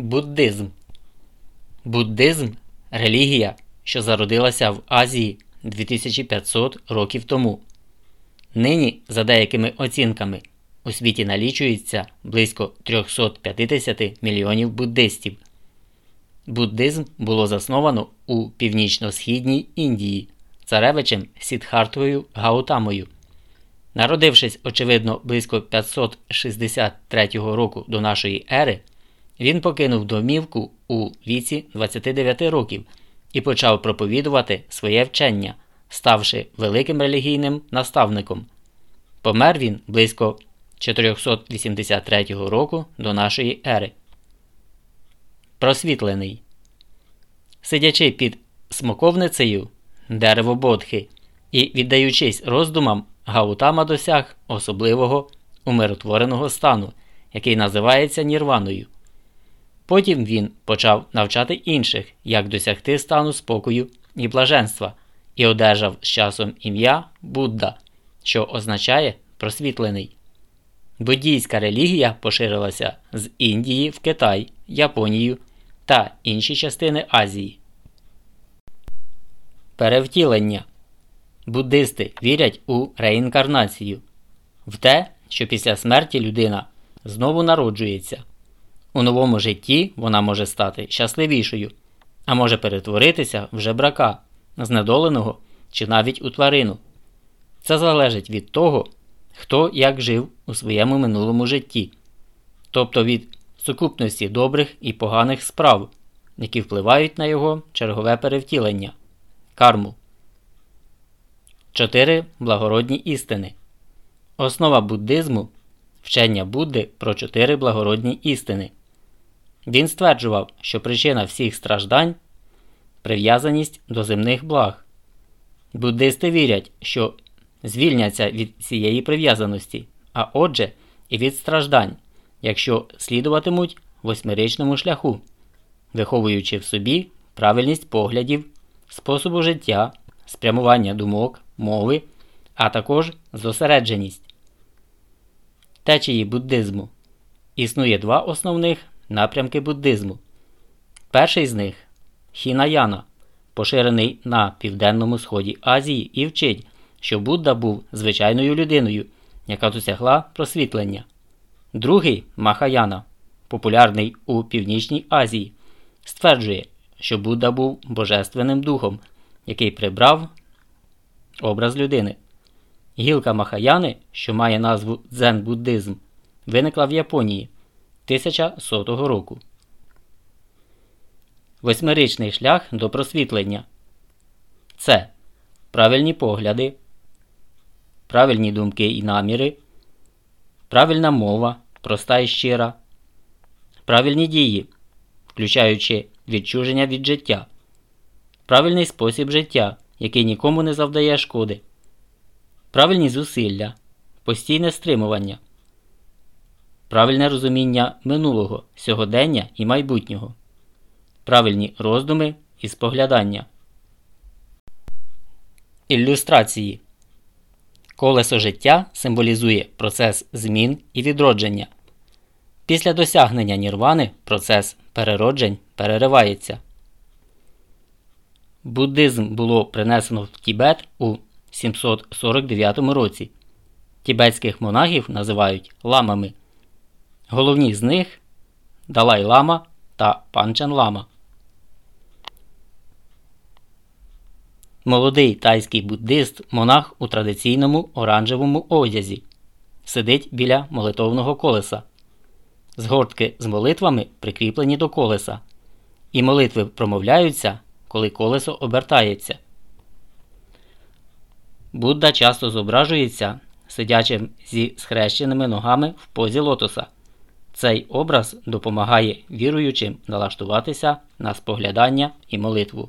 Буддизм. Буддизм релігія, що зародилася в Азії 2500 років тому. Нині, за деякими оцінками, у світі налічується близько 350 мільйонів буддистів. Буддизм було засновано у північно-східній Індії царевичем Сідхартвою Гаутамою. Народившись, очевидно, близько 563 року до нашої ери, він покинув домівку у віці 29 років і почав проповідувати своє вчення, ставши великим релігійним наставником. Помер він близько 483 року до нашої ери. Просвітлений. Сидячи під смоковницею дерево Бодхи і віддаючись роздумам, Гаутама досяг особливого умиротвореного стану, який називається Нірваною. Потім він почав навчати інших, як досягти стану спокою і блаженства, і одержав з часом ім'я Будда, що означає просвітлений. Буддійська релігія поширилася з Індії в Китай, Японію та інші частини Азії. Перевтілення Буддисти вірять у реінкарнацію, в те, що після смерті людина знову народжується. У новому житті вона може стати щасливішою, а може перетворитися в жебрака, знедоленого чи навіть у тварину. Це залежить від того, хто як жив у своєму минулому житті, тобто від сукупності добрих і поганих справ, які впливають на його чергове перевтілення карму. Чотири благородні істини. Основа буддизму вчення Будди про чотири благородні істини. Він стверджував, що причина всіх страждань прив'язаність до земних благ. Буддисти вірять, що звільняться від цієї прив'язаності, а отже, і від страждань, якщо слідуватимуть восьмирічному шляху, виховуючи в собі правильність поглядів, способу життя, спрямування думок, мови, а також зосередженість. Течії буддизму. Існує два основних напрямки буддизму. Перший з них Хінаяна, поширений на південному сході Азії і вчить, що Будда був звичайною людиною, яка досягла просвітлення. Другий Махаяна, популярний у Північній Азії, стверджує, що Будда був божественним духом, який прибрав образ людини. Гілка Махаяни, що має назву дзен-буддизм, виникла в Японії 1100 року. Восьмирічний шлях до просвітлення. Це правильні погляди, правильні думки і наміри, правильна мова, проста і щира, правильні дії, включаючи відчуження від життя, правильний спосіб життя, який нікому не завдає шкоди, правильні зусилля, постійне стримування, правильне розуміння минулого, сьогодення і майбутнього, правильні роздуми і споглядання. Ілюстрації Колесо життя символізує процес змін і відродження. Після досягнення нірвани процес перероджень переривається. Буддизм було принесено в Тібет у 749 році. Тібетських монахів називають ламами. Головні з них Далай Лама та Панчен Лама. Молодий тайський буддист монах у традиційному оранжевому одязі сидить біля молитовного колеса. Згортки з молитвами прикріплені до колеса, і молитви промовляються, коли колесо обертається. Будда часто зображується сидячим зі схрещеними ногами в позі лотоса. Цей образ допомагає віруючим налаштуватися на споглядання і молитву.